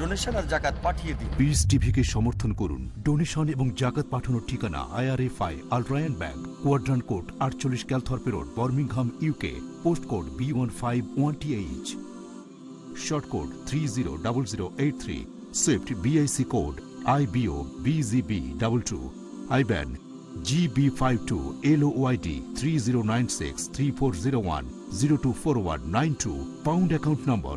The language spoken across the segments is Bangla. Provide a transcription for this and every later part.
ডোনেশন আর জাকাত পাঠিয়ে দিন। পিস টিভিকে সমর্থন করুন। ডোনেশন এবং জাকাত পাঠানোর ঠিকানা IRFI Al Rayan bank quadrant court আটচল্লিশ Calthorpe road Birmingham UK post code B one five one TH sort code three zero double zero eight three swift BIC code I BO BGB double two IBAN GB five two L YD three zero nine six three four zero one zero two four nine two pound account number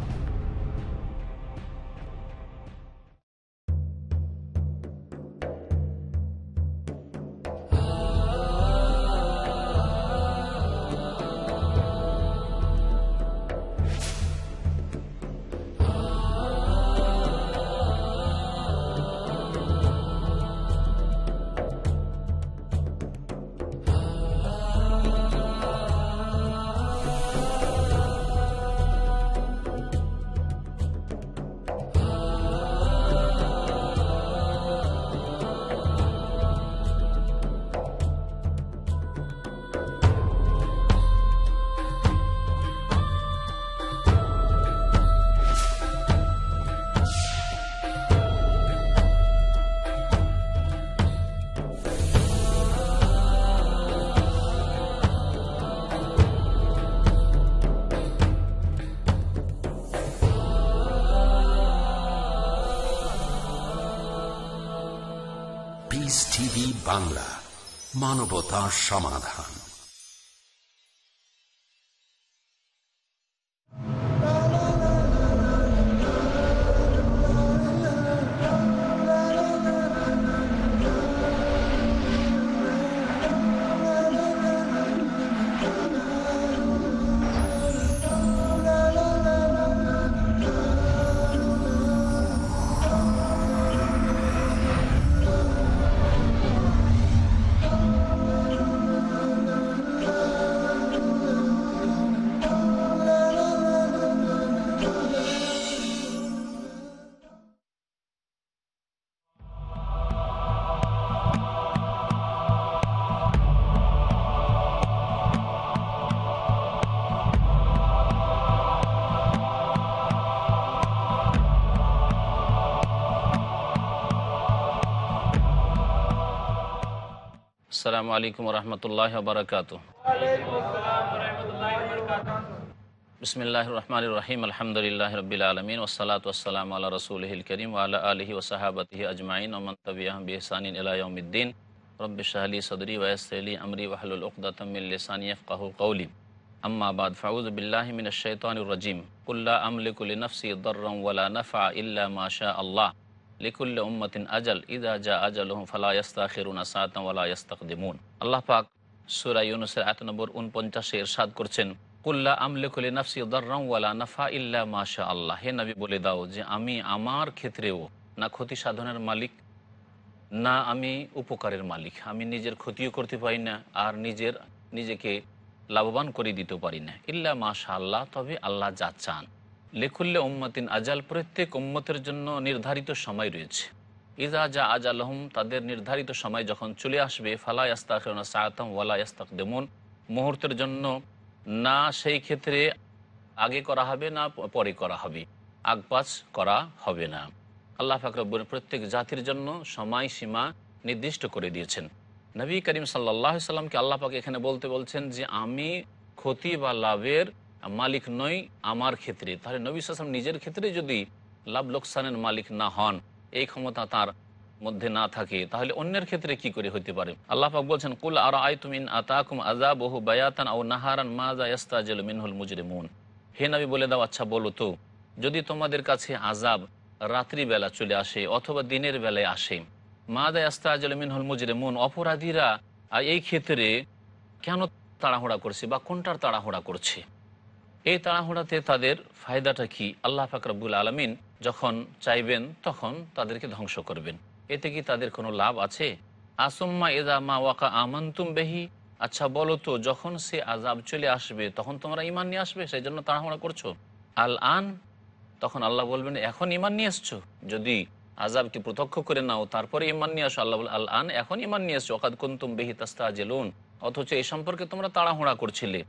মানবতার সমাধান। আসসালামু আলাইকুম রহমতুল্লাহ বারকাত বিসমিল্লাহ রহমান রহিম আলহামদুলিল্লাহ রবিল আলমিন ওসালাত ওসালাম আল্লাহ রসুলহিল করিম আল্লাহ আলহি ওসাহাবতি আজমাইন ওমন তবিয়াহ বিহসানিন ইলায়ুদ্দিন রব্বি শাহলি সদরি ওয়সলি আমরি ওয়াহলুল উকদাতমিল্লিসানিয়ফ কাহু কৌলি আম্মা বাদ ফাউজ বিল্লাহ মিন শৈতানুর রাজিম কুল্লা আমলিকুলি নফসি দর্রম ওয়ালা নফা ইল্লা মাশা আল্লাহ লিকুল্ল উম্মতিন আজল, ইদা জা আজলহম ফালা ইয়াস্তাখিরুনা সাতাম ওয়ালা ইয়াস্তাকদিমুন। আল্লাহ পাক সূরা ইউনুসের আয়াত নম্বর 49 এ ইরশাদ করছেন কুল্লা আমলিকুলি নাফসি দাররাম ওয়ালা নাফা ইল্লা মাশা আল্লাহ। হে নবী, বলে দাও যে আমি আমার ক্ষেত্রেও না ক্ষতি সাধনের মালিক, না আমি উপকারের মালিক। আমি নিজের ক্ষতিও করতে পারি না, আর নিজের, নিজেকে লাভবান করে দিতে পারি না। ইল্লা মাশা আল্লাহ, তবে আল্লাহ যা চান। লেখুল্লে উম্মতিন আজাল প্রত্যেক উম্মতের জন্য নির্ধারিত সময় রয়েছে। ইজা যা আজ আলহম তাদের নির্ধারিত সময় যখন চলে আসবে, ফালা ইয়াস্তাক সায়াতম ওয়ালা ইয়াস্তাক দেমন মুহূর্তের জন্য না সেই ক্ষেত্রে আগে করা হবে না পরে করা হবে। আগপাচ করা হবে না। আল্লাহ ফাকরবুল প্রত্যেক জাতির জন্য সময় সীমা নির্দিষ্ট করে দিয়েছেন। নবী করিম সাল্লাহ সাল্লামকে আল্লাহ পাক এখানে বলতে বলছেন যে, আমি ক্ষতি বা লাভের মালিক নই আমার ক্ষেত্রে। তাহলে নবী সালাম নিজের ক্ষেত্রে যদি লাভ লোকসানের মালিক না হন, এই ক্ষমতা তার মধ্যে না থাকে, তাহলে অন্যের ক্ষেত্রে কি করে হতে পারে? আল্লাহ পাক বলছেন, কুল আর আই তুমিন আতাকুম আজা বহু বায়াতান ও নাহারান মাজা ইয়াস্তাজল মিনহুল মুজরিমুন। হে নবী বলে দাও আচ্ছা বলো তো, যদি তোমাদের কাছে আজাব রাত্রিবেলা চলে আসে অথবা দিনের বেলায় আসে মাজা ইয়াস্তাজল মিনহুল মুজরিমুন, অপরাধীরা এই ক্ষেত্রে কেন তাড়াহুড়া করছে বা কোনটার তাড়াহুড়া করছে? এই তাড়াহুড়াতে তাদের ফায়দাটা কি? আল্লাহ ফাকরাবুল আলমিন যখন চাইবেন, তখন তাদেরকে ধ্বংস করবেন। এতে কি তাদের কোনো লাভ আছে? আসম্মা এদা মা ওয়াকা আমান্তুম বেহি। আচ্ছা বলো তো, যখন সে আজাব চলে আসবে, তখন তোমরা ইমান নিয়ে আসবে? সেই জন্য তাড়াহুড়া করছ? আল আন, তখন আল্লাহ বলবেন, এখন ইমান নিয়ে এসছো? যদি আজাবকে প্রত্যক্ষ করে নাও, তারপরে ইমান নিয়ে আসো। আল্লাহ আল আন, এখন ইমান নিয়ে এসছো? অকাদ কুন্তুম বেহি তাস্তা জেলুন অথচ এই সম্পর্কে তোমরা তাড়াহুড়া করছিলে।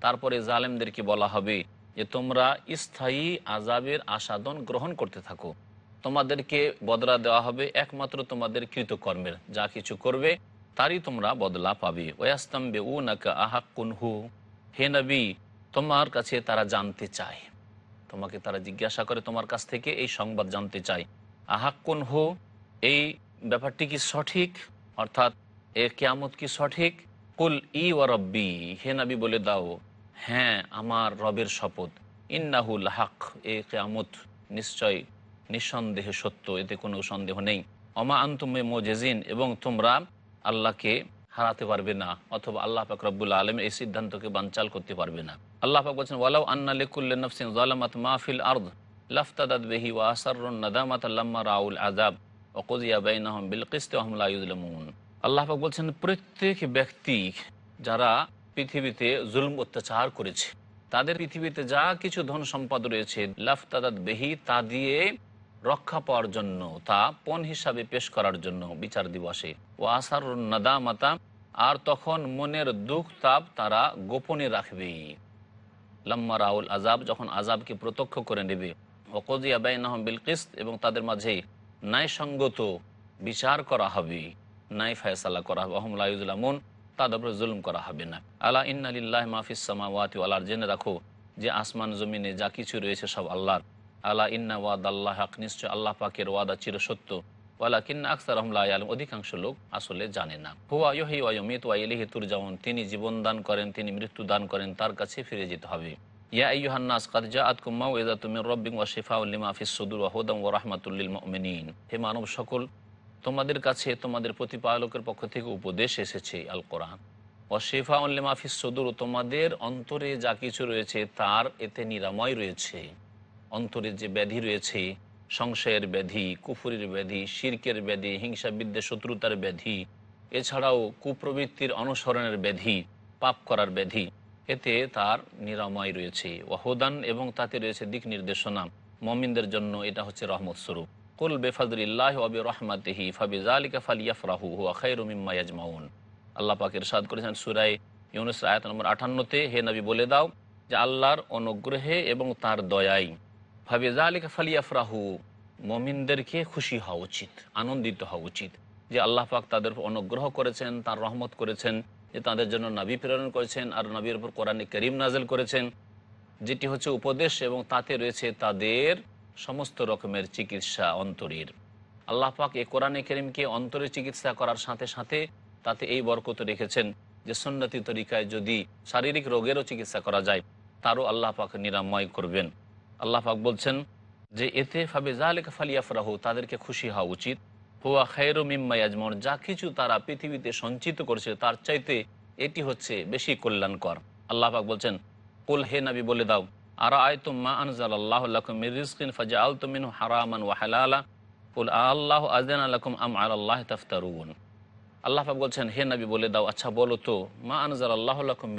তারপরে জালেমদেরকে বলা হবে যে, তোমরা স্থায়ী আজাবের আসাদন গ্রহণ করতে থাকো। তোমাদেরকে বদলা দেওয়া হবে একমাত্র তোমাদের কৃতকর্মের। যা কিছু করবে, তারই তোমরা বদলা পাবে। ওয়াস্তাম্বে উ নাকা আহাক কুনহু হে নবী, তোমার কাছে তারা জানতে চায়। তোমাকে তারা জিজ্ঞাসা করে, তোমার কাছ থেকে এই সংবাদ জানতে চায় আহাক কুনহু এই ব্যাপারটি কি সঠিক? অর্থাৎ এ কেয়ামত কি সঠিক? কুল ই ও রব্বি, হে নবী বলে দাও হ্যাঁ আমার রবের শপথ। ইন্নাহুল হাক এ কেয়ামত নিশ্চয় নিঃসন্দেহে সত্য, এতে কোনো সন্দেহ নেই। অমা আন্তুমে মোজেজিন, এবং তোমরা আল্লাহকে হারাতে পারবে না, অথবা আল্লাহ পাক রব্বুল আলম এই সিদ্ধান্তকে বানচাল করতে পারবে না। আল্লাহ পাক বলছেন, ওয়ালাউ আন্না লিকুল্লি নফসিন জালামাত মাহফিল আর্দ, লাফতাদাত বেহি ওয়া আসারুন নাদামাত আল্লাম্মা রাউল আজাব ওকুজিয়া বাইনাহম বিল কিস্তে ওহম লা ইউজলামুন আল্লাহ পাক বলছেন, প্রত্যেক ব্যক্তি যারা পৃথিবীতে জুলম অত্যাচার করেছে, তাদের পৃথিবীতে যা কিছু ধন সম্পদ রয়েছে লাফতাদাত বেহি, তা দিয়ে রক্ষা পাওয়ার জন্য, তা পণ হিসাবে পেশ করার জন্য বিচার দিবসে। ও আসার নাদামাতা, আর তখন মনের দুঃখ তাপ তারা গোপনে রাখবে। লাম্মা রাউল আজাব যখন আজাবকে প্রত্যক্ষ করে নেবে ওকজিয়া বাইনাহম বিল কিস্ত এবং তাদের মাঝে ন্যায়সঙ্গত বিচার করা হবে, ন্যায় ফয়সালা করা হবে। অহম লাইজুলামুন তাদের উপরে জুলুম করা হবে না। আলা ইন্নালিল্লাহ মাহফিস সামাওয়াতি আল্লাহর জেনে রাখো যে আসমান, জমিনে যা কিছু রয়েছে সব আল্লাহর। আলা ইন্না ওয়াদ আল্লাহ হক, নিশ্চয় আল্লাহ পাকের ওয়াদা চির সত্য ওয়ালা কিন্না আকসার রহমলা আলম অধিকাংশ লোক আসলে জানে না। হুয়া ইহি ওয়মিত ওয়াইলিহি তুরজাউন, তিনি জীবন দান করেন, তিনি মৃত্যু দান করেন, তার কাছে ফিরে যেতে হবে। ইয়া আইয়ুহান্নাস, কাদ জাআতকুম মাউইযাতুম মির রাব্বিকুম ওয়া শিফাউল লিমা ফিস সুদুর ওয়া হুদাম ওয়া রাহমাতুল লিল মুমিনিন। হে মানব সকল, তোমাদের কাছে তোমাদের প্রতিপালকের পক্ষ থেকে উপদেশ এসেছে আল কোরআন ও শেফা উল্লেমা ফিস সদুর তোমাদের অন্তরে যা কিছু রয়েছে তার এতে নিরাময় রয়েছে। অন্তরে যে ব্যাধি রয়েছে, সংশয়ের ব্যাধি, কুফুরির ব্যাধি, শির্কের ব্যাধি হিংসা বিদ্বেষ শত্রুতার ব্যাধি, এছাড়াও কুপ্রবৃত্তির অনুসরণের ব্যাধি, পাপ করার ব্যাধি এতে তার নিরাময় রয়েছে। ওয়াহুদান এবং তাতে রয়েছে দিক নির্দেশনা। মমিনদের জন্য এটা হচ্ছে রহমত স্বরূপ। কুল বেফাদুল্লাহ অবি রহমাতিহি ফাবি জালিকা ফালিয়াফরাহু, হুয়া খাইরু মিম্মা ইয়াজমাউন। আল্লাহ পাকের সাদ করেছেন সুরাই ইউনুস আয়াত নম্বর আঠান্নতে হে নবী বলে দাও যে আল্লাহর অনুগ্রহে এবং তার দয়াই। ভাবে জালিকা ফালিয়াফরাহু, মমিনদেরকে খুশি হওয়া উচিত, আনন্দিত হওয়া উচিত। যে আল্লাহ পাক তাদের অনুগ্রহ করেছেন, তার রহমত করেছেন তাদের জন্য নবী প্রেরণ করেছেন আর নবীর উপর কোরআনে করিম নাজেল করেছেন। যেটি হচ্ছে উপদেশ এবং তাতে রয়েছে তাদের সমস্ত রকমের চিকিৎসা অন্তরের। আল্লাহ পাক এ কোরআনে করিমকে অন্তরে চিকিৎসা করার সাথে সাথে তাতে এই বরকত রেখেছেন যে সন্ন্যতি তরিকায় যদি শারীরিক রোগেরও চিকিৎসা করা যায়, তারও আল্লাহ পাক নিরাময় করবেন। আল্লাহ পাক বলছেন যে, এতে ফাবে জালেকা ফালিয়াফরাহু, তাদেরকে খুশি হওয়া উচিত। হুয়া খায়রু মিম্মা আজমন যা কিছু তারা পৃথিবীতে সঞ্চিত করেছে, তার চাইতে এটি হচ্ছে বেশি কল্যাণকর। আল্লাহ পাক বলছেন, কুল হে নবী, বলে দাও আর আয়তুম মা আনজাল আল্লাহ রিজকিন ফাজা আল তুমিন হারামান ওয়াহালালা কুল আল্লাহ আজান আলাকুম আম আল্লাহ তাফতারুন। আল্লাহ পাক বলছেন, হে নবী, বলে দাও আচ্ছা বলো তো, মা আনজাল আল্লাহ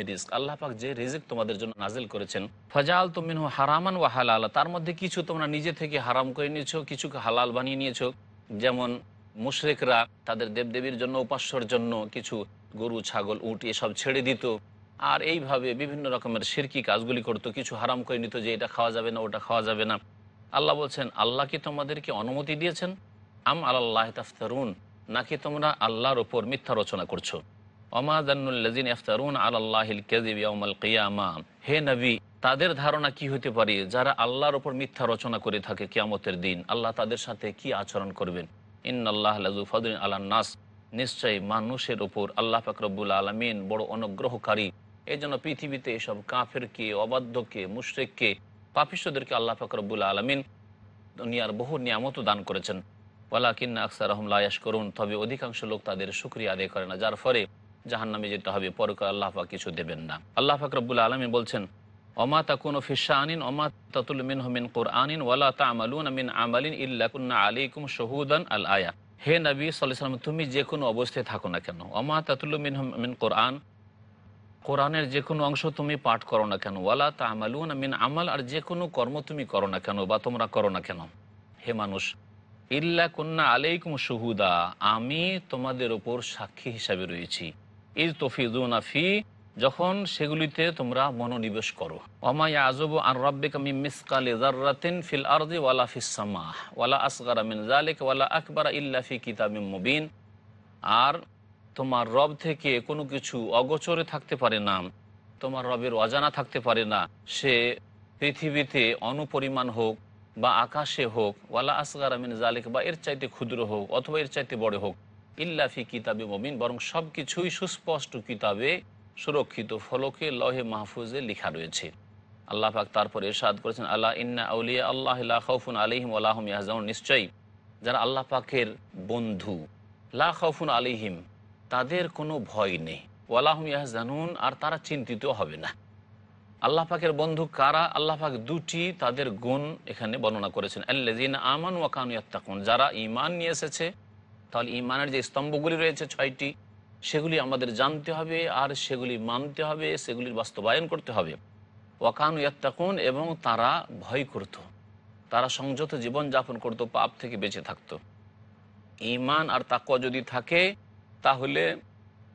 রিজিক? আল্লাহ পাক যে রিজিক তোমাদের জন্য নাজিল করেছেন ফাজাল তুমিন হারামান ওয়া হালালা। তার মধ্যে কিছু তোমরা নিজে থেকে হারাম করে নিয়েছো, কিছুকে হালাল বানিয়ে নিয়েছো, যেমন মুশরেকরা তাদের দেবদেবীর জন্য, উপাস্যর জন্য কিছু গরু, ছাগল, উট এসব ছেড়ে দিত। আর এইভাবে বিভিন্ন রকমের সিরকি কাজগুলি করতো। কিছু হারাম করে নিত যে এটা খাওয়া যাবে না, ওটা খাওয়া যাবে না। আল্লাহ বলছেন, আল্লাহ কি তোমাদেরকে অনুমতি দিয়েছেন? আম আল্লাহ তাফতারুন, নাকি তোমরা আল্লাহর ওপর মিথ্যা রচনা করছ? অমাদানুল্লাজিন ইফতারুন আল্লাহিল কেজিব ইয়াউমাল কিয়ামা। হে নবী, তাদের ধারণা কি হতে পারে? যারা আল্লাহর ওপর মিথ্যা রচনা করে থাকে কিয়ামতের দিন, আল্লাহ তাদের সাথে কি আচরণ করবেন? ইন আল্লাহ লাজু আল্লাহ নাস। নিশ্চয়ই মানুষের ওপর আল্লাহ ফাকরবুল আলমিন বড় অনুগ্রহকারী। এই জন্য পৃথিবীতে এসব কাফেরকে, অবাধ্যকে, মুশ্রেককে পাপিষ্টদেরকে আল্লাহ ফাকরবুল আলমিন দুনিয়ার বহু নিয়ামত দান করেছেন। ওয়ালা কিন্না আকসার রহমলায়াস করুন তবে অধিকাংশ লোক তাদের সুক্রিয়া আদায় করে না। যার ফলে জাহান্নামে যেতে হবে। পরকাল আল্লাহ কিছু দেবেন না। আল্লাহ ফাকরবুল আলমী বলছেন অমা তাকুন ফিসা আনিন অমা তাতুল মিন হমিন কোরআনিন, ওয়ালা তামালুন মিন আমালিন ইল্লাকুন্না আলাইকুম শহুদান আল আয়া। হে নবী সাল্লাম তুমি যে কোনো অবস্থায় থাকো না কেন? অমা তাতুল মিন মিন কোরআন, কোরআনের যে কোনো অংশ তুমি পাঠ করো না কেন? ওয়ালা তা আমালুন মিন আমাল, আর যে কোনো কর্ম তুমি করো না কেন বা তোমরা করো না কেন? হে মানুষ, ইল্লা কন্যা আলাইকুম সুহুদা আমি তোমাদের ওপর সাক্ষী হিসাবে রয়েছি। ইজ তফিদুন ফি যখন সেগুলিতে তোমরা মনোনিবেশ করো। আজব আর ওয়ালা ওয়ালা মুবিন। আর তোমার রব থেকে কোনো কিছু অগোচরে থাকতে পারে না, তোমার রবের অজানা থাকতে পারে না। সে পৃথিবীতে অনুপরিমাণ হোক বা আকাশে হোক, ওয়ালা আসগার আমিন জালিক বা এর চাইতে ক্ষুদ্র হোক অথবা এর চাইতে বড় হোক ইল্লাফি কিতাবে মমিন বরং সব কিছুই সুস্পষ্ট কিতাবে সুরক্ষিত ফলকে লহে মাহফুজে লেখা রয়েছে। আল্লাহ পাক তারপর এরশাদ করেছেন আল্লাহ ইন্না আউলিয়া আল্লাহ খাউফুন আলিহিম আল্লাহম ইয়াহজাউন। নিশ্চয়ই যারা আল্লাহ পাকের বন্ধু, লা খাউফুন আলিহিম তাদের কোনো ভয় নেই। ওয়ালাহম ইয়াহজানুন, আর তারা চিন্তিত হবে না। আল্লাহ পাকের বন্ধু কারা? আল্লাহ পাক দুটি তাদের গুণ এখানে বর্ণনা করেছেন। আল্লাজিন আমান ওয়াকানু ইয়াত্তাকুন, যারা ঈমান নিয়ে এসেছে, তাহলে ঈমানের যে স্তম্ভগুলি রয়েছে ছয়টি সেগুলি আমাদের জানতে হবে, আর সেগুলি মানতে হবে, সেগুলির বাস্তবায়ন করতে হবে। ওয়াকানু ইয়াত্তাকুন, এবং তারা ভয় করত। তারা সংযত জীবন যাপন করতো, পাপ থেকে বেঁচে থাকতো। ইমান আর তাকুয়া যদি থাকে, তাহলে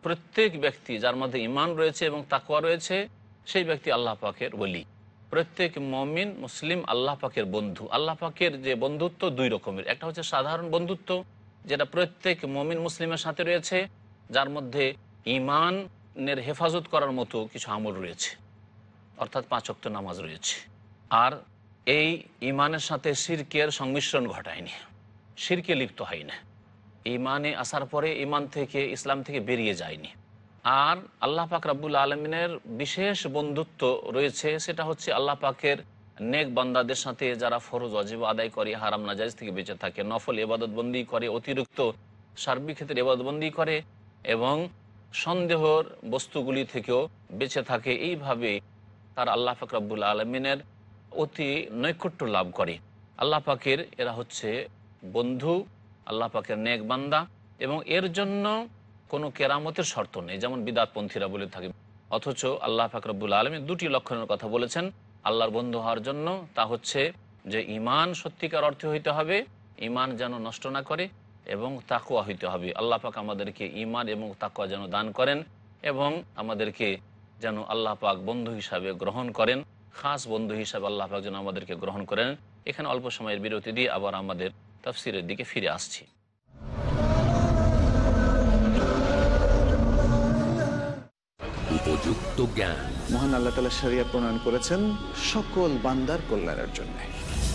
প্রত্যেক ব্যক্তি যার মধ্যে ইমান রয়েছে এবং তাকুয়া রয়েছে, সেই ব্যক্তি আল্লাহ পাকের বলি প্রত্যেক মমিন, মুসলিম আল্লাহ পাকের বন্ধু। আল্লাহ পাকের যে বন্ধুত্ব দুই রকমের। একটা হচ্ছে সাধারণ বন্ধুত্ব, যেটা প্রত্যেক মমিন, মুসলিমের সাথে রয়েছে যার মধ্যে ইমানের হেফাজত করার মতো কিছু আমল রয়েছে। অর্থাৎ পাঁচক্ত নামাজ রয়েছে। আর এই ইমানের সাথে সিরকের সংমিশ্রণ ঘটায়নি। সিরকে লিপ্ত হয় না ইমানে আসার পরে ইমান থেকে, ইসলাম থেকে বেরিয়ে যায়নি। আর আল্লাহ পাক রাব্বুল আলমিনের বিশেষ বন্ধুত্ব রয়েছে, সেটা হচ্ছে আল্লাহ পাকের নেক বান্দাদের সাথে যারা ফরজ, অজীব আদায় করে, হারাম নাজাইজ থেকে বেঁচে থাকে, নফল, এবাদতবন্দি করে, অতিরিক্ত সার্বিক ক্ষেত্রে এবাদতবন্দি করে এবং সন্দেহর বস্তুগুলি থেকেও বেঁচে থাকে। এইভাবে তার আল্লাহ পাক রাব্বুল আলমিনের অতি নৈকট্য লাভ করে। আল্লাহ পাকের এরা হচ্ছে বন্ধু, আল্লাহ পাকের নেক বান্দা এবং এর জন্য কোনো কেরামতের শর্ত নেই, যেমন বিদাতপন্থীরা বলে থাকে। অথচ আল্লাহ ফাকরবুল আলমী দুটি লক্ষণের কথা বলেছেন। আল্লাহর বন্ধু হওয়ার জন্য তা হচ্ছে যে ইমান সত্যিকার অর্থে হইতে হবে ইমান যেন নষ্ট না করে এবং তাকুয়া হইতে হবে। আল্লাহ পাক আমাদেরকে ইমান এবং তাকুয়া যেন দান করেন এবং আমাদেরকে যেন আল্লাহ পাক বন্ধু হিসাবে গ্রহণ করেন খাস বন্ধু হিসাবে আল্লাহ পাক যেন আমাদেরকে গ্রহণ করেন। এখানে অল্প সময়ের বিরতি দিয়ে আবার আমাদের তফসিরের দিকে ফিরে আসছি। উপযুক্ত জ্ঞান। মহান আল্লাহ তালা সারিয়া প্রণয়ন করেছেন সকল বান্দার কল্যাণের জন্য।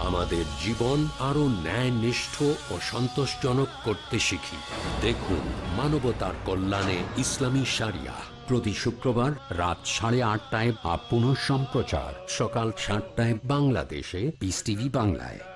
আমাদের জীবন আরও ন্যায়নিষ্ঠ ও সন্তোষজনক করতে শিখি। দেখুন মানবতার কল্যাণে ইসলামী সারিয়া। প্রতি শুক্রবার রাত সাড়ে আটটায় বা পুনঃ সম্প্রচার সকাল সাতটায় বাংলাদেশে পিস টিভি বাংলায়।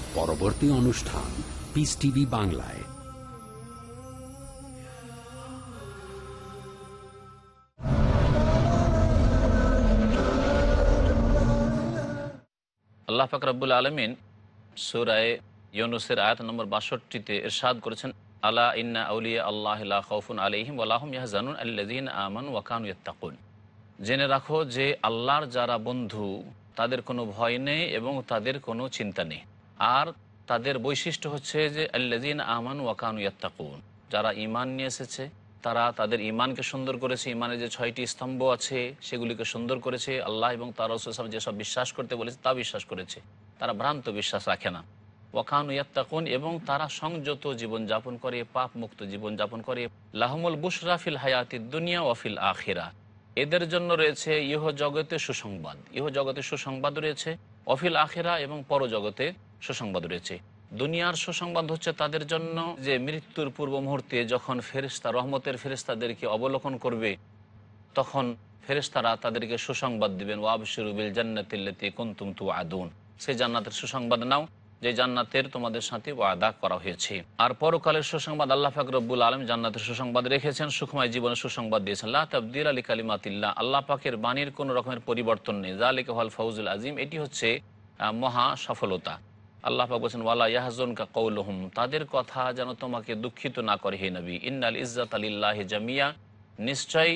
পরবর্তী অনুষ্ঠান পিস টিভি বাংলায়। আল্লাহ ফাকরাবুল আলমিন সুরায় ইউনুসের আয়াত নম্বর বাষট্টিতে এরশাদ করেছেন, আলা ইন্না আউলিয়া আল্লাহ খৌফুন আলহিম আল্লাহম ইয়াহজানুন আল্লাদিন আমান ওয়াকান ইয়াত্তাকুন। জেনে রাখো যে আল্লাহর যারা বন্ধু, তাদের কোনো ভয় নেই এবং তাদের কোনো চিন্তা নেই। আর তাদের বৈশিষ্ট্য হচ্ছে যে আল্লাদিন আমান ওয়াকানু ইয়াত্তাকুন। যারা ইমান নিয়ে এসেছে, তারা তাদের ইমানকে সুন্দর করেছে। ইমানের যে ছয়টি স্তম্ভ আছে, সেগুলিকে সুন্দর করেছে। আল্লাহ এবং তার রসুল যেসব বিশ্বাস করতে বলেছে তা বিশ্বাস করেছে। তারা ভ্রান্ত বিশ্বাস রাখে না। ওয়াকানু ইয়াত্তাকুন এবং তারা সংযত জীবনযাপন করে পাপ মুক্ত জীবনযাপন করে। লাহমুল বুশরাফিল হায়াতি দুনিয়া ওয়াফিল আখিরা। এদের জন্য রয়েছে ইহ জগতে সুসংবাদ। ইহ জগতে সুসংবাদ রয়েছে অফিল আখেরা এবং পরজগতে সুসংবাদ রয়েছে। দুনিয়ার সুসংবাদ হচ্ছে তাদের জন্য যে মৃত্যুর পূর্ব মুহূর্তে যখন ফেরিস্তা রহমতের ফেরিস্তাদেরকে অবলোকন করবে, তখন ফেরেশতারা তাদেরকে সুসংবাদ দিবেন ওয়াবশিরুবিল জান্নাতিল্লাতি কুনতুম তু আদুন সেই জান্নাতের সুসংবাদ নাও, যে জান্নাতের তোমাদের সাথে ওয়াদা করা হয়েছে। আর পরকালের সুসংবাদ আল্লাহ ফাকরবুল আলম জান্নাতের সুসংবাদ রেখেছেন, সুখময় জীবনের সুসংবাদ দিয়েছেন। লা তাবদির আলী কালিমাতিল্লাহ আল্লাহ পাকের বাণীর কোনো রকমের পরিবর্তন নেই। জালিক হল ফৌজুল আজিম, এটি হচ্ছে মহা সফলতা। আল্লাহ পাক বলছেন, ওয়ালা ইয়াহজন কা কৌলহুম তাদের কথা যেন তোমাকে দুঃখিত না করে, হে নবী। ইন্নাল ইজ্জাত আলিল্লাহ জামিয়া নিশ্চয়ই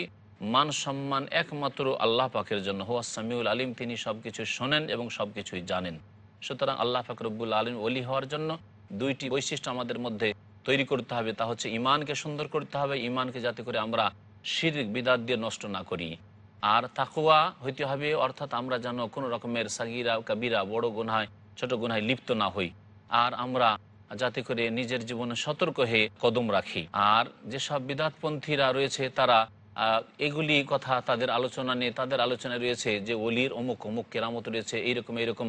মান সম্মান একমাত্র আল্লাহ পাকের জন্য। হুয়া সামিউল আলিম তিনি সব কিছু শোনেন এবং সব কিছুই জানেন। সুতরাং আল্লাহ ফাকরবুল আলম অলি হওয়ার জন্য দুইটি বৈশিষ্ট্য আমাদের মধ্যে তৈরি করতে হবে। তা হচ্ছে ইমানকে সুন্দর করতে হবে ইমানকে যাতে করে আমরা শিরিক, বিদাত দিয়ে নষ্ট না করি। আর তাকুয়া হইতে হবে, অর্থাৎ আমরা যেন কোনো রকমের সাগিরা, কাবিরা, বড় গুনায় ছোট গুনায় লিপ্ত না হই। আর আমরা যাতে করে নিজের জীবনে সতর্ক হয়ে কদম রাখি। আর যেসব বিদাতপন্থীরা রয়েছে, তারা এগুলি কথা তাদের আলোচনা নিয়ে, তাদের আলোচনায় রয়েছে যে অলির অমুক অমুক কেরামত রয়েছে, এইরকম এইরকম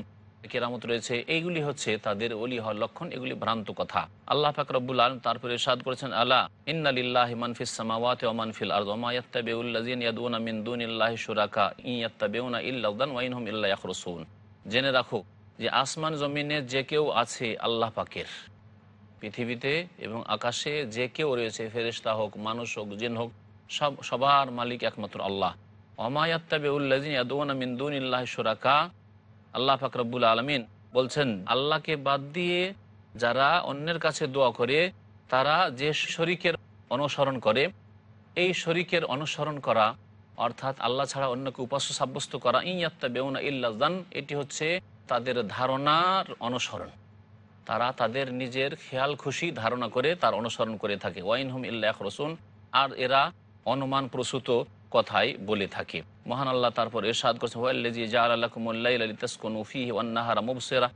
কেরামত রয়েছে, এইগুলি হচ্ছে তাদের অলি হওয়ার লক্ষণ, এগুলি ভ্রান্ত কথা। আল্লাহ ফাকরবুল আলম তারপরে সাদ করেছেন আল্লাহ ইন্নালিল্লাহ মানফিস সামাওয়াত ওয়া মানফিল মা ইয়াত্তাবিউল্লাযিনা ইয়াদউনা মিন দুনিল্লাহি শুরাকা ইয়াত্তাবিউনা ইল্লা যান ওয়া ইনহুম ইল্লা ইয়াখরুসুন। জেনে রাখো যে আসমান জমিনে যে কেউ আছে আল্লাহ পাকের। পৃথিবীতে এবং আকাশে যে কেউ রয়েছে, ফেরেশতা হোক, মানুষ হোক, জিন হোক, সব, সবার মালিক একমাত্র আল্লাহ। দুনিল্লাহি শুরাকা। আল্লাহ ফাকরবুল আলমিন বলছেন, আল্লাহকে বাদ দিয়ে যারা অন্যের কাছে দোয়া করে, তারা যে শরিকের অনুসরণ করে, এই শরিকের অনুসরণ করা, অর্থাৎ আল্লাহ ছাড়া অন্যকে উপাস্য সাব্যস্ত করা ইয়াত্তা বেউনা ইল্লাজান এটি হচ্ছে তাদের ধারণার অনুসরণ। তারা তাদের নিজের খেয়াল খুশি ধারণা করে তার অনুসরণ করে থাকে। ওয়াইন হুম ইল্লাহ রসুন আর এরা অনুমান প্রসূত কথাই বলে থাকে। মহান আল্লাহ তারপর এরশাদ করছে মুবসিরা।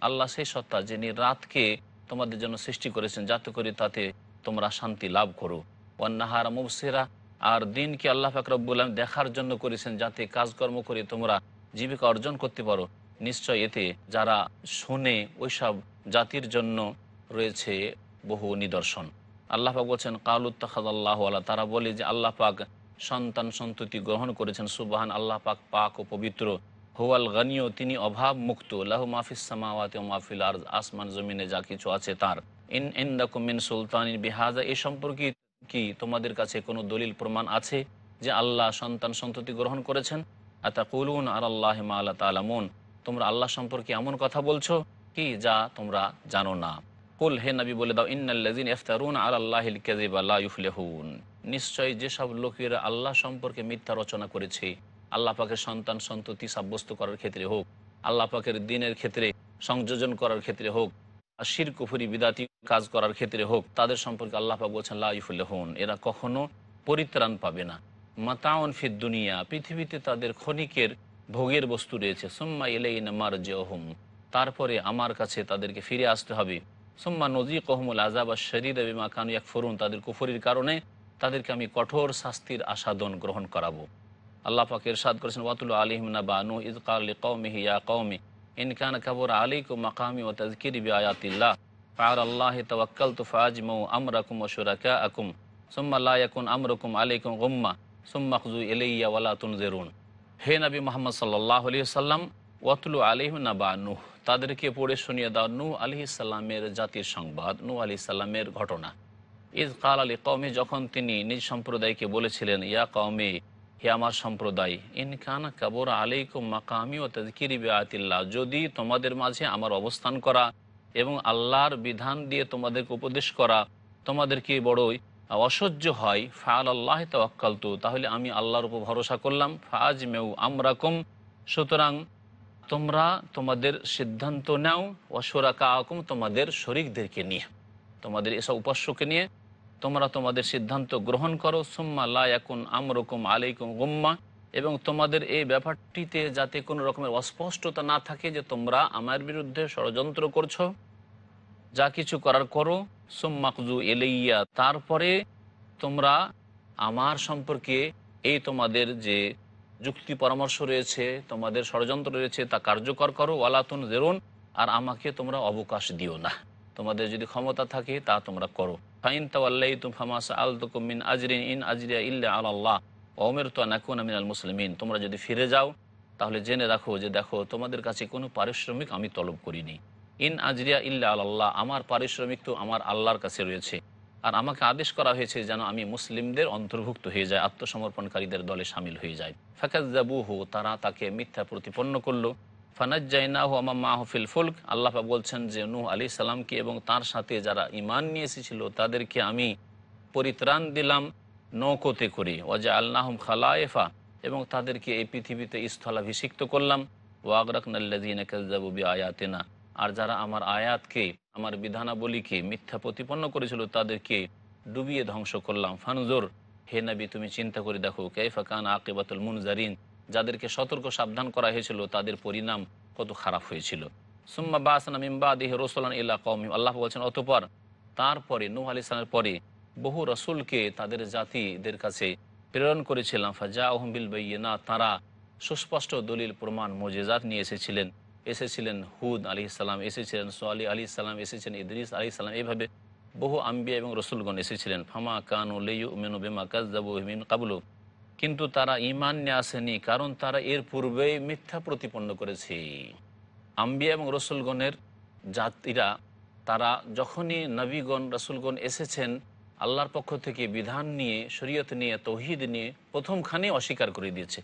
আল্লাহ সেই সত্তা যিনি রাতকে তোমাদের জন্য সৃষ্টি করেছেন, যাতে করে তাতে তোমরা শান্তি লাভ করো। ওয়ান-নাহারা আর দিনকে আল্লাহ পাক রব্বুল দেখার জন্য করেছেন, যাতে কাজকর্ম করে তোমরা জীবিকা অর্জন করতে পারো। নিশ্চয় এতে যারা শোনে, ওইসব জাতির জন্য রয়েছে বহু নিদর্শন। আল্লাহ পাক বলছেন কালুত্তাখাদ তারা বলে যে আল্লাহ পাক সন্তান সন্ততি গ্রহণ করেছেন। সুবাহান, আল্লাহ পাক পাক ও পবিত্র। হোয়াল গানিও তিনি অভাব মুক্ত। লাহু মাহফিস সামাওয়াতে ও মাহফিল আর আসমান জমিনে যা কিছু আছে তার। ইন ইন ইন্দাকুমিন সুলতানিন বিহাজা, এ সম্পর্কে কি তোমাদের কাছে কোনো দলিল প্রমাণ আছে যে আল্লাহ সন্তান সন্ততি গ্রহণ করেছেন? আতা কুলুন আর আল্লাহ আল্লাহ তোমরা আল্লাহ সম্পর্কে এমন কথা বলছো? কি যা তোমরা জানো না। কুল, হে নবী, বলে দাও ইন্নাল্লাযিন ইফতারুন আলাল্লাহিল কাযিবা লা ইফলিহুন নিশ্চয় যেসব লোকেরা আল্লাহ সম্পর্কে মিথ্যা রচনা করেছে, আল্লাহ পাকের সন্তান সন্ততি সাব্যস্ত করার ক্ষেত্রে হোক, আল্লাহ পাকের দিনের ক্ষেত্রে, সংযোজন করার ক্ষেত্রে হোক, আর শির কুফুরি বিদাতি কাজ করার ক্ষেত্রে হোক, তাদের সম্পর্কে আল্লাহ পাক বলছেন, লা ইফলিহুন এরা কখনো পরিত্রাণ পাবে না। মাতাউন ফিদ দুনিয়া। পৃথিবীতে তাদের ক্ষণিকের ভোগের বস্তু রয়েছে। সুম্মা ইলাইন মার জেহম তারপরে আমার কাছে তাদেরকে ফিরে আসতে হবে। সুম্মা নজি কহমুল আজাব আর শরীর বিমা কানু এক ফরুন তাদের কুফরির কারণে তাদেরকে আমি কঠোর শাস্তির আসাদন গ্রহণ করাবো। আল্লাহ পাক ইরশাদ করেছেন, ওয়াতুল আলিহিম নাবানু ইদ কাল কৌমিহি ইয়া কৌমি ইনকান কাবুর আলাইকুম মাকামি ও তাজকির বি আয়াতিল্লাহ ফার আল্লাহ তওয়াক্কাল তু ফাজমু আমরাকুম ও শুরাকা আকুম সুম্মা লা ইয়াকুন আমরুকুম আলাইকুম গুম্মা সুম্মা খুজু ইলাইয়া ওয়ালা তুনজিরুন। হে নবী মোহাম্মদ সাল্লাহ সাল্লাম ওয়াতুলু আলিহ নুহ, তাদেরকে পড়ে শুনিয়ে দাও আলি সাল্লামের জাতির সংবাদ আলি সাল্লামের ঘটনা। কাল আলী কৌমে যখন তিনি নিজ সম্প্রদায়কে বলেছিলেন, ইয়া কৌমে হে আমার সম্প্রদায়, ইন কানা কাবর আলাইকুম মাকামি ও তজকিরিবে আতিল্লাহ যদি তোমাদের মাঝে আমার অবস্থান করা এবং আল্লাহর বিধান দিয়ে তোমাদেরকে উপদেশ করা, তোমাদেরকে বড়ই অসহ্য হয় ফাল আল্লাহ তওয়াক্কালতু, তাহলে আমি আল্লাহর উপর ভরসা করলাম ফাজ মেউ আমরাকম, সুতরাং তোমরা তোমাদের সিদ্ধান্ত নাও অসরাকা আকুম তোমাদের শরিকদেরকে নিয়ে। তোমাদের এসব উপাস্যকে নিয়ে তোমরা তোমাদের সিদ্ধান্ত গ্রহণ করো, সুম্মা লা এখন আমরকম আলাইকুম গুম্মা, এবং তোমাদের এই ব্যাপারটিতে যাতে কোনো রকমের অস্পষ্টতা না থাকে যে তোমরা আমার বিরুদ্ধে ষড়যন্ত্র করছ। যা কিছু করার করো সুম্মাকজু এলাইয়া তারপরে তোমরা আমার সম্পর্কে এই তোমাদের যে যুক্তি পরামর্শ রয়েছে, তোমাদের ষড়যন্ত্র রয়েছে, তা কার্যকর করো ওয়ালাতুন জেরুন আর আমাকে তোমরা অবকাশ দিও না। তোমাদের যদি ক্ষমতা থাকে, তা তোমরা করো। ফাইন তাওয়াল্লাই তুম ফামাস আল তুকুমিন আজরিন ইন আজরিয়া ইল্লা আল্লাহ ওমের তো নাকুন আমিনাল মুসলিমিন। তোমরা যদি ফিরে যাও, তাহলে জেনে রাখো যে দেখো, তোমাদের কাছে কোনো পারিশ্রমিক আমি তলব করিনি। ইন আজরিয়া ইল্লা আল্লাহ আমার পারিশ্রমিক তো আমার আল্লাহর কাছে রয়েছে। আর আমাকে আদেশ করা হয়েছে যেন আমি মুসলিমদের অন্তর্ভুক্ত হয়ে যায় আত্মসমর্পণকারীদের দলে সামিল হয়ে যায় ফাকাজাবুহু তারা তাকে মিথ্যা প্রতিপন্ন করল। ফানাজ্জাইনাহু আমা মাহফিল ফুলক, আল্লাহ বলছেন যে নূহ আলী সালামকে এবং তার সাথে যারা ইমান নিয়ে এসেছিল, তাদেরকে আমি পরিত্রাণ দিলাম নৌকোতে করে। ওয়াজা আল্লাহম খালায়েফা, এবং তাদেরকে এই পৃথিবীতে স্থলাভিষিক্ত করলাম। ওয়াগরাকনাল্লাদিন কাজাবুবি আয়াতেনা আর যারা আমার আয়াতকে, আমার বিধানাবলীকে মিথ্যা প্রতিপন্ন করেছিল, তাদেরকে ডুবিয়ে ধ্বংস করলাম। ফানজোর হে নবী, তুমি চিন্তা করে দেখো কেফা কান আকেবাতুল মুনজারিন, যাদেরকে সতর্ক সাবধান করা হয়েছিল, তাদের পরিণাম কত খারাপ হয়েছিল। সুম্মা বাসনা মিম্বা দেহ রসোলান ইল্লা কৌমি আল্লাহ বলছেন, অতপর তারপরে, নূহ আলি ইসলামের পরে বহু রসুলকে তাদের জাতিদের কাছে প্রেরণ করেছিলাম। ফাজা আহমবিল বইনা তারা সুস্পষ্ট দলিল, প্রমাণ, মজেজাত নিয়ে এসেছিলেন। এসেছিলেন হুদ আলি ইসলাম এসেছিলেন সোয়ালি আলি ইসলাম এসেছিলেন ইদরিস আলি ইসলাম এইভাবে বহু আম্বিয়া এবং রসুলগণ এসেছিলেন। ফামা কানু লেয়ু মেনু বেমা কাজাবু মিন কাবলু কিন্তু তারা ইমান নিয়ে আসেনি, কারণ তারা এর পূর্বেই মিথ্যা প্রতিপন্ন করেছে। আম্বিয়া এবং রসুলগণের জাতিরা, তারা যখনই নবীগণ, রসুলগণ এসেছেন, আল্লাহর পক্ষ থেকে বিধান নিয়ে, শরীয়ত নিয়ে, তৌহিদ নিয়ে প্রথমখানে অস্বীকার করে দিয়েছে।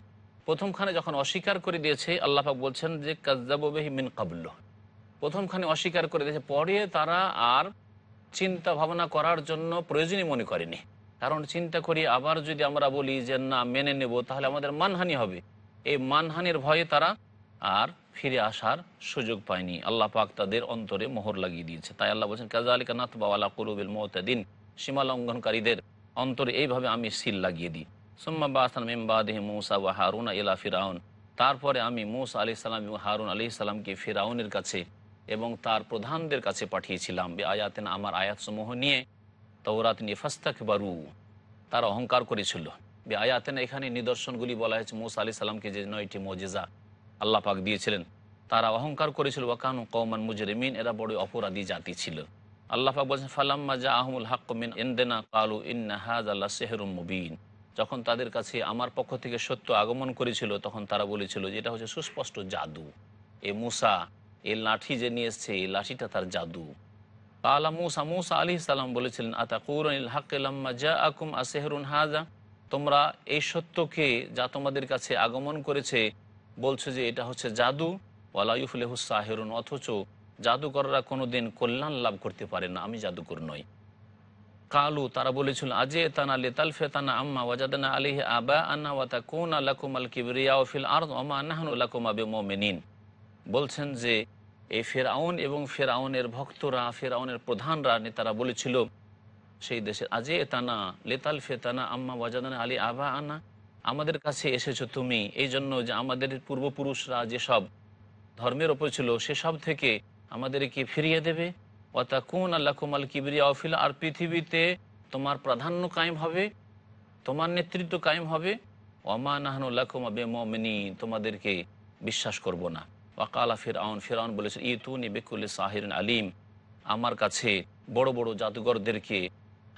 প্রথমখানে যখন অস্বীকার করে দিয়েছে, আল্লাহ পাক বলছেন যে কাজাবহি মিন কাবল প্রথমখানে অস্বীকার করে দিয়েছে, পরে তারা আর চিন্তা ভাবনা করার জন্য প্রয়োজনই মনে করেনি। কারণ চিন্তা করি আবার যদি আমরা বলি যে, না, মেনে নেব, তাহলে আমাদের মানহানি হবে। এই মানহানির ভয়ে তারা আর ফিরে আসার সুযোগ পায়নি। আল্লাহ পাক তাদের অন্তরে মোহর লাগিয়ে দিয়েছে। তাই আল্লাহ বলছেন কাজা আলিকা নাথ বাওয়ালা কুরুবিল মোহতাদিন সীমা লঙ্ঘনকারীদের অন্তরে এইভাবে আমি সিল লাগিয়ে দিই। সুম্মা বাসান মেমবাদহ মৌসা ওয়া হারুন ইলা ফিরাউন। তারপরে আমি মৌসা আলি সালাম এবং হারুন আলি সালামকে ফিরাউনের কাছে এবং তার প্রধানদের কাছে পাঠিয়েছিলাম। বে আয়াতেন আমার আয়াতসমূহ নিয়ে তৌরাত নিয়ে ফাস্তাক বারু তার অহংকার করেছিল। বে আয়াতেন এখানে নিদর্শনগুলি বলা হয়েছে মৌসা আলি সালামকে যে নয়টি মজেজা আল্লাহ পাক দিয়েছিলেন। তারা অহংকার করেছিল। ওয়াকানু কৌমান মুজরিমিন, এরা বড় অপরাধী জাতি ছিল। আল্লাহ পাক বলছেন, ফালাম্মা জা আহমুল হাক্কমিন ইন্দেনা, কালু ইন্না হাজ আল্লাহ সেহরুম মুবিন। যখন তাদের কাছে আমার পক্ষ থেকে সত্য আগমন করেছিল, তখন তারা বলেছিল যে এটা হচ্ছে সুস্পষ্ট জাদু। এ মুসা, এ লাঠি যে নিয়ে এসছে, এই লাঠিটা তার জাদু। কালা মুসা মুসা আলি সালাম বলেছিলেন আতা কৌরনিল হাক্লাম্মা জা আকুম আসেহরুন হাজা তোমরা এই সত্যকে যা তোমাদের কাছে আগমন করেছে, বলছো যে এটা হচ্ছে জাদু। ওয়ালাইফুলেহুস সাহেরুন, অথচ জাদুকররা কোনো দিন কল্যাণ লাভ করতে পারে না। আমি জাদুকর নই। কালু, তারা বলেছিল, আজে তানা লেতাল ফেতানা আম্মা ওয়াজাদানা আলিহ আবা আন্না ওয়াতা কোন আলাকুম আল কিবরিয়া ফিল আর আমা নাহনু লাকুম আবে মোমেনিন বলছেন যে এই ফেরাউন এবং ফেরাউনের ভক্তরা, ফেরাউনের প্রধানরা নেতারা বলেছিল, সেই দেশের আজে তানা লেতাল ফেতানা আম্মা ওয়াজাদানা আলী আবা আনা আমাদের কাছে এসেছ তুমি। এই জন্য যে আমাদের পূর্বপুরুষরা যেসব ধর্মের ওপর ছিল, সেসব থেকে আমাদেরকে ফিরিয়ে দেবে। অতা কোন আল্লাহ কুমাল কিবরিয়া আর পৃথিবীতে তোমার প্রাধান্য কায়েম হবে, তোমার নেতৃত্ব কায়েম হবে। ওমা নাহনুল্লাহ কুমা বেমিনী তোমাদেরকে বিশ্বাস করব না। ওয়াকালা ফিরাউন ফিরাউন বলেছেন ই তুনি বেকুল সাহির আলিম, আমার কাছে বড় বড় জাদুঘরদেরকে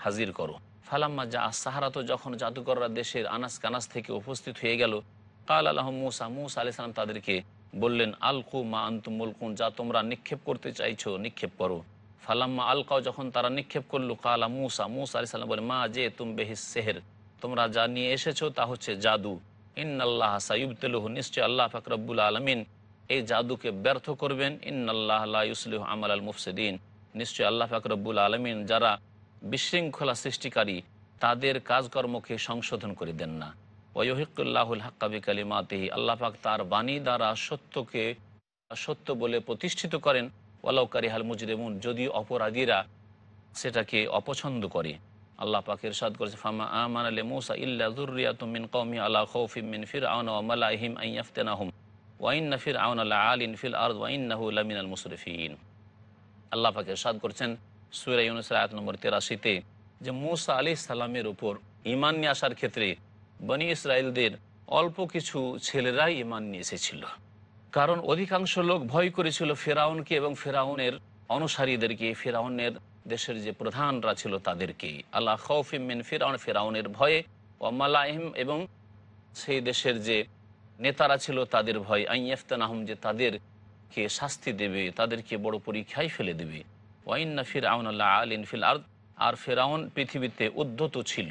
হাজির করো। ফালাম্মা যা সাহারা তো যখন জাদুঘররা দেশের আনাস কানাস থেকে উপস্থিত হয়ে গেল, কাল আল্লাহ মুসা মুসা আলি সালাম তাদেরকে বললেন, আলকু মা আন্তুম মুলকুন, যা তোমরা নিক্ষেপ করতে চাইছো, নিক্ষেপ করো। ফালাম্মা আলকাও যখন তারা নিক্ষেপ করল, কালা মুসা মুসা আলি সাল্লাম বলে, মা যে তুম বেহিস সেহের, তোমরা যা নিয়ে এসেছ তা হচ্ছে জাদু। ইন্নাল্লাহ সাইবতেলুহ নিশ্চয় আল্লাহ ফাকরাবুল আলমিন এই জাদুকে ব্যর্থ করবেন। ইন্নাল্লাহ ইউসলিহ আমাল আল মুফসিদিন। নিশ্চয় আল্লাহ ফাকরাবুল আলমিন যারা বিশৃঙ্খলা সৃষ্টিকারী, তাদের কাজকর্মকে সংশোধন করে দেন না। ওয়হিকুল্লাহুল হাক্কাবি কালিমাতেহি আল্লাহ পাক তার বাণী দ্বারা সত্যকে সত্য বলে প্রতিষ্ঠিত করেন। ওয়ালাউকারি হাল মুজরেমুন, যদি অপরাধীরা সেটাকে অপছন্দ করে। আল্লাহ পাক ইরশাদ করেছে, ফামা আমান আলী মুসা ইল্লা যুররিয়াতুম মিন কওমি আলা খাউফিম মিন ফিরআউন ওয়া মালাইহিম আন ইয়াফতিনাহুম। ওয়া ইন্না ফিরআউন লাআলিন ফিল আরদ ওয়া ইন্নাহু লামিনাল মুসরিফিন। আল্লাহ পাক ইরশাদ করেছেন সূরা ইউনূস আয়াত নম্বর 83 তে যে মুসা আলাইহিস সালামের উপর ইমান নিয়ে আসার ক্ষেত্রে বনি ইসরায়েলদের অল্প কিছু ছেলেরাই ইমান নিয়ে এসেছিল। কারণ অধিকাংশ লোক ভয় করেছিল ফেরাউনকে এবং ফেরাউনের অনুসারীদেরকে, ফেরাউনের দেশের যে প্রধানরা ছিল তাদেরকে আল্লাহ খৌফিম মিন ফেরাউন, ফেরাউনের ভয়ে ওমালাহিম এবং সেই দেশের যে নেতারা ছিল তাদের ভয় আইয়াফতানাহম যে তাদেরকে শাস্তি দেবে, তাদেরকে বড় পরীক্ষায় ফেলে দেবে। ওয়াইন্না ফির আল্লাহ আলিন ফিল আর আর ফেরাউন পৃথিবীতে উদ্ধত ছিল।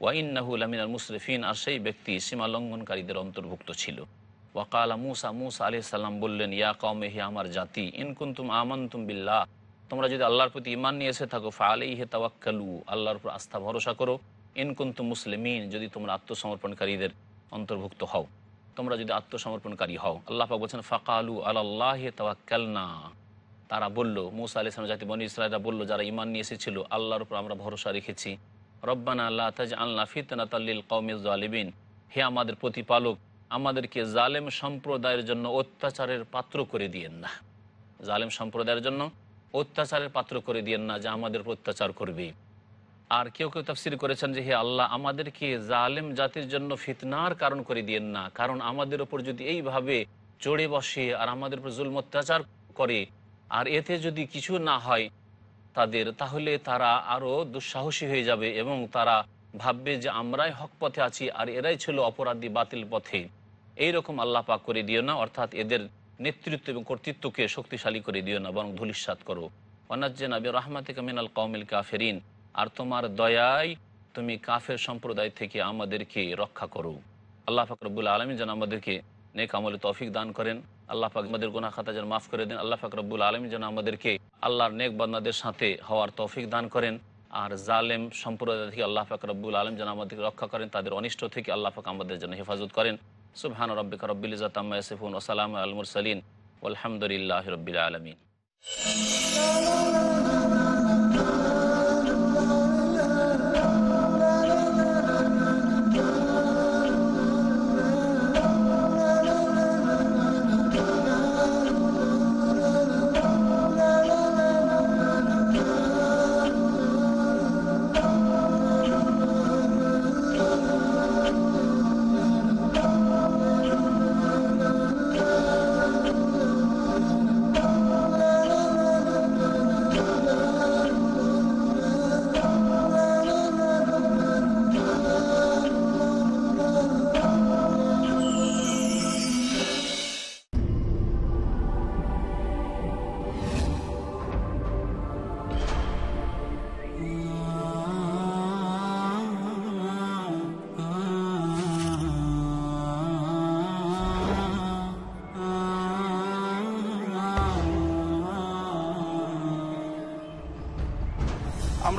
ওয়াইন্নাহুল আমিনাল মুসরিফিন, আর সেই ব্যক্তি সীমালঙ্ঘনকারীদের অন্তর্ভুক্ত ছিল। ওয়াকালা মুসা মুসা আলি সাল্লাম বললেন, ইয়া কৌমে হে আমার জাতি ইনকুন্তুম আমান্তুম বিল্লাহ, তোমরা যদি আল্লাহর প্রতি ইমান নিয়ে এসে থাকো ফালেই হে তাওয়াক্কালু, আল্লাহর উপর আস্থা, ভরসা করো ইনকুন্তুম মুসলিমিন, যদি তোমরা আত্মসমর্পণকারীদের অন্তর্ভুক্ত হও, তোমরা যদি আত্মসমর্পণকারী হও। আল্লাহ পাক বলছেন, ফাকালু আল্লাহ তাওয়াক্কালনা। তারা বলল, মুসা আলি সালাম জাতি, বনি ইসরায়েলরা বলল, যারা ইমান নিয়ে এসেছিল, আল্লাহর উপর আমরা ভরসা রেখেছি। রব্বানা আল্লাহ তাজ আল্লাহ ফিতনা তাল্লিল কৌমিজ আলিবিন হে আমাদের প্রতিপালক আমাদেরকে জালেম সম্প্রদায়ের জন্য অত্যাচারের পাত্র করে দিয়েন না। জালেম সম্প্রদায়ের জন্য অত্যাচারের পাত্র করে দিয়েন না যে আমাদের অত্যাচার করবে। আর কেউ কেউ তাফসির করেছেন যে, হে আল্লাহ, আমাদেরকে জালেম জাতির জন্য ফিতনার কারণ করে দিয়েন না। কারণ আমাদের ওপর যদি এইভাবে চড়ে বসে আর আমাদের উপর জুলম অত্যাচার করে, আর এতে যদি কিছু না হয় তাদের, তাহলে তারা আরও দুঃসাহসী হয়ে যাবে এবং তারা ভাববে যে, আমরাই হক পথে আছি আর এরাই ছিল অপরাধী বাতিল পথে। এই রকম আল্লাহ পাক করে দিও না, অর্থাৎ এদের নেতৃত্ব এবং কর্তৃত্বকে শক্তিশালী করে দিও না, বরং ধুলিস্বাত করো। অনাজ্জে নাবি রহমাতিকা মিনাল কৌমিল কাফেরিন, আর তোমার দয়ায় তুমি কাফের সম্প্রদায় থেকে আমাদেরকে রক্ষা করো। আল্লাহ ফাকরবুল আলমী যেন আমাদেরকে নেক আমলে তৌফিক দান করেন। আল্লাহ পাক আমাদের গুনা খাতা যেন মাফ করে দেন। আল্লাহ ফাকরবুল আলমী যেন আমাদেরকে আল্লাহর নেক বান্দাদের সাথে হওয়ার তৌফিক দান করেন। আর জালেম সম্প্রদায় থেকে আল্লাহ পাক রব্বুল আলম যেন আমাদেরকে রক্ষা করেন। তাদের অনিষ্ট থেকে আল্লাহ পাক আমাদের যেন হেফাজত করেন। সুবহান রব্বিকা রব্বিল ইজাত আম্মা ইয়াসিফুন ওয়া সালামু আল মুরসালিন ওয়ালহামদুলিল্লাহি রব্বিল আলামিন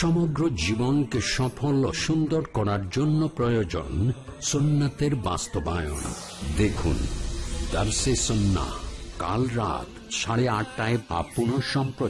সমগ্র জীবনকে সফল ও সুন্দর করার জন্য প্রয়োজন সুন্নাতের বাস্তবায়ন। দেখুন কাল রাত সাড়ে আটটায় বা পুনঃ